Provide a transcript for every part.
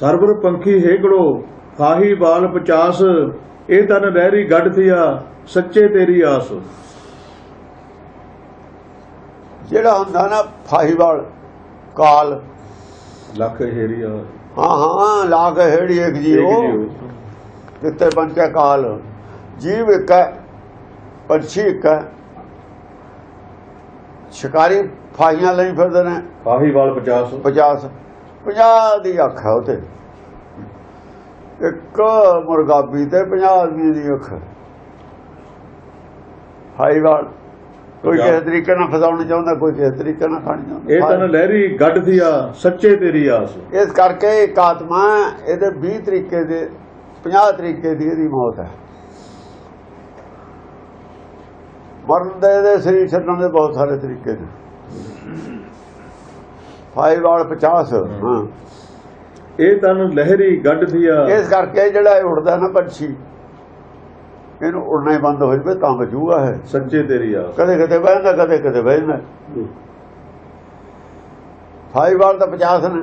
ਸਰਬਰ ਪੰਖੀ ਹੇਗੜੋ ਫਾਹੀ ਬਾਲ 50 ਇਹ ਤਨ ਲਹਿਰੀ ਗੱਡ ਥਿਆ ਸੱਚੇ ਤੇਰੀ ਆਸ। ਜਿਹੜਾ ਹੁੰਦਾ ਨਾ ਫਾਹੀਵਾਲ ਕਾਲ। ਲੱਖ ਹੇਰੀਆ ਹਾਂ ਹਾਂ ਲਾ ਕੇ ਹੇੜੀ ਇੱਕ ਜੀਓ ਕਿਤੇ ਬੰਚਾ ਕਾਲ? ਜੀਵ ਇੱਕ ਹੈ ਪੰਛੀ ਇੱਕ ਹੈ। ਸ਼ਿਕਾਰੀ ਫਾਹੀਆਂ ਲਈ ਫਿਰਦੇ ਨੇ। ਫਾਹੀ ਬਾਲ 50 50 50 ਦੀ ਅੱਖ ਹੈ ਉਤੇ ਇੱਕ ਮੁਰਗਾਬੀ ਤੇ 50 ਆਦਮੀ ਦੀ ਅੱਖ। ਹਾਈਵਾਲ ਕੋਈ। ਕਿਸੇ ਤਰੀਕੇ ਨਾਲ ਫਸਾਉਣਾ ਚਾਹੁੰਦਾ ਕੋਈ ਕਿਸੇ ਤਰੀਕੇ ਨਾਲ ਖਾਣੀ ਇਹ ਤਨ ਚਾਹੁੰਦਾ ਲਹਿਰੀ ਗੱਡ ਥਿਆ ਸੱਚੇ ਤੇਰੀ ਆਸ। ਇਸ ਕਰਕੇ ਇੱਕ ਆਤਮਾ ਇਹਦੇ 20 ਤਰੀਕੇ ਦੇ 50 ਤਰੀਕੇ ਦੀ ਇਹਦੀ ਮੌਤ ਹੈ। ਮਰਨ ਦੇ ਸਰੀਰ ਛੱਡਣ ਦੇ ਬਹੁਤ ਸਾਰੇ ਤਰੀਕੇ ਨੇ। ਹਾਈਵਾਲ 50 ਹਾਂ। ਇਹ ਤਨ ਲਹਿਰੀ ਗੱਡ ਥਿਆ ਇਸ ਕਰਕੇ ਜਿਹੜਾ ਇਹ ਉੱਡਦਾ ਨਾ ਪੰਛੀ ਇਹਨੂੰ ਉੜਨਾ ਹੀ ਬੰਦ ਹੋ ਜਵੇ ਤਾਂ ਬਚੂਗਾ ਹੈ ਸੱਚੇ ਤੇਰੀ ਆਸ ਕਦੇ ਕਦੇ ਬਹਿੰਦਾ ਕਦੇ ਕਦੇ ਬਹਿੰਦਾ ਫਾਈਵਾਲ ਤਾਂ 50 ਨੇ।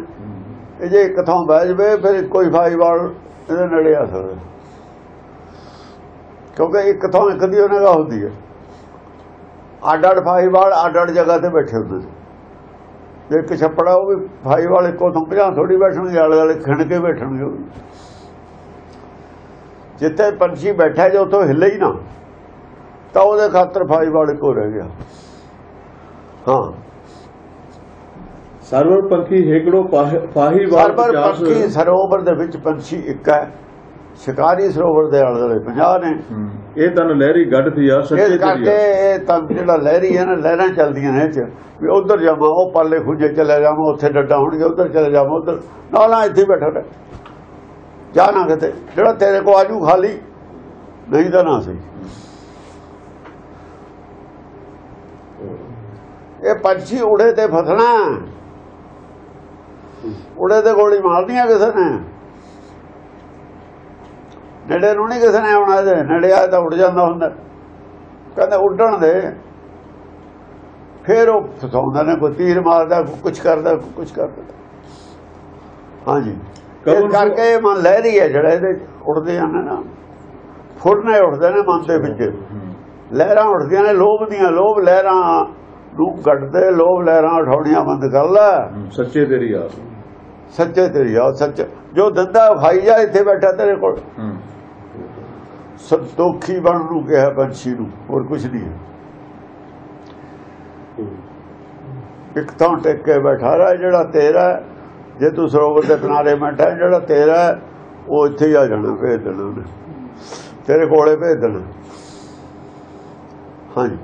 ਇਹ ਜੇ ਇੱਕ ਥਾਂ ਬਹਿ ਜਵੇ ਫਿਰ ਕੋਈ ਫਾਈਵਾਲ ਇਹਦੇ ਨੇੜੇ ਆ ਸਕਦਾ। ਕਿਉਂਕਿ ਇੱਕ ਥਾਂ ਇੱਕ ਦੀ ਉਹਨਾਂ ਦਾ ਹੁੰਦੀ ਹੈ। ਅੱਡ ਅੱਡ ਫਾਈਵਾਲ ਅੱਡ ਅੱਡ ਜਗ੍ਹਾ ਤੇ ਬੈਠੇ ਹੁੰਦੇ ਨੇ। ਜੇ ਇੱਕ ਛੱਪੜਾ ਉਹ ਵੀ ਫਾਈਵਾਲ ਇੱਕੋ ਥਾਂ ਭਜਾ ਥੋੜੀ ਬੈਠਣਗੇ ਆਲੇ ਵਾਲੇ ਖਿੰਡ ਕੇ ਬੈਠਣਗੇ। ਜਿੱਥੇ ਪੰਛੀ ਬੈਠਾ ਜੇ ਉਥੋਂ ਹਿੱਲੇ ਹੀ ਨਾ ਤਾਂ ਉਹਦੇ ਖਾਤਰ ਫਾਈਵਾਲ ਇੱਕੋ ਰਹਿ ਗਿਆ। ਹਾਂ। ਸਰਬਰ ਪੰਖੀ ਹੇਗੜੋ ਫਾਹੀ ਬਾਲ ਸਰਬਰ 50 ਪੱਖੀ ਸਰੋਵਰ ਦੇ ਵਿੱਚ ਪੰਛੀ ਇੱਕ ਹੈ। ਸ਼ਿਕਾਰੀ ਸਰੋਵਰ ਦੇ ਆਲੇ ਦੁਆਲੇ 50 ਨੇ। ਇਹ ਤਨ ਲਹਿਰੀ ਗੱਡ ਥਿਆ ਸੱਚੇ ਇਸ ਤੇਰੀ ਕਰਕੇ ਇਹ ਤਾਂ ਜਿਹੜਾ ਲਹਿਰੀ ਹੈ ਨਾ ਲਹਿਰਾਂ ਚੱਲਦੀਆਂ ਨੇ ਇਹ ਚ। ਵੀ ਉਧਰ ਜਾਵਾਂ ਉਹ ਪਾਲੇ ਖੁੱਜੇ ਚਲੇ ਜਾਵਾਂ ਉੱਥੇ ਡੱਡਾ ਹੋਣਗੇ ਉਧਰ ਚਲੇ ਜਾਵਾਂ ਉਧਰ। ਨਾ ਨਾ ਇੱਥੇ ਬੈਠਾ ਰਹਿ। ਜਾ ਨਾ ਕਿਤੇ। ਜਿਹੜਾ ਤੇਰੇ ਕੋ ਆਜੂ ਖਾਲੀ ਨਹੀਂ ਤਾਂ ਨਾ ਸਹੀ। ਇਹ ਪੰਛੀ ਉੜੇ ਤੇ ਫਸਣਾ। ਉੜੇ ਤੇ ਗੋਲੀ ਮਾਰਨੀ ਆ ਕਿਸੇ ਨੇ। ਨੇੜੇ ਨੂੰ ਨਹੀਂ ਕਿਸੇ ਨੇ ਆਉਣਾ ਇਹਦੇ ਨੇੜੇ ਆਏ ਤਾਂ ਉੱਡ ਜਾਂਦਾ ਹੁੰਦਾ। ਕਹਿੰਦੇ ਉੱਡਣ ਦੇ। ਫਿਰ ਉਹ ਫਸਾਉਂਦਾ ਨੇ ਕੋਈ ਤੀਰ ਮਾਰਦਾ ਕੁਛ ਕਰਦਾ ਕੁਛ ਕਰਦਾ। ਹਾਂਜੀ। ਇਸ ਕਰਕੇ ਮਨ ਲਹਿਰੀ ਹੈ ਜਿਹੜਾ ਇਹਦੇ ਉੱਡਦੇ ਹਨ ਨਾ। ਫੁਰਨੇ ਉੱਡਦੇ ਨੇ ਮਨ ਦੇ ਵਿੱਚ। ਲਹਿਰਾਂ ਉੱਠਦੀਆਂ ਨੇ ਲੋਭ ਦੀਆਂ ਲੋਭ ਲਹਿਰਾਂ ਨੂੰ ਕੱਢਦੇ ਲੋਭ ਲਹਿਰਾਂ ਉਠਾਉਣੀਆਂ ਬੰਦ ਕਰ ਲੈ। ਸੱਚੇ ਤੇਰੀ ਆਸ। ਸੱਚੇ ਤੇਰੀ ਆ ਸੱਚ। ਜੋ ਦੰਦਾ ਭਾਈ ਜਾ ਇੱਥੇ ਬੈਠਾ ਤੇਰੇ ਕੋਲ। ਸੰਤੋਖੀ ਬਣ ਨੂੰ ਕਿਹਾ ਪੰਛੀ ਨੂੰ ਹੋਰ ਕੁਝ ਨਹੀਂ ਹੈ। ਇੱਕ ਥਾਂ ਟਿਕ ਬੈਠਾ ਰਹਾ ਜਿਹੜਾ ਤੇਰਾ ਜੇ ਤੂੰ ਸਰੋਵਰ ਦੇ ਕਿਨਾਰੇ ਬੈਠਾ ਜਿਹੜਾ ਤੇਰਾ ਹੈ, ਉਹ ਇੱਥੇ ਹੀ ਆ ਜਾਣਾ ਭੇਜ ਦੇਣਾ ਤੇਰੇ ਕੋਲੇ ਭੇਜ ਦੇਣਾ। ਹਾਂਜੀ।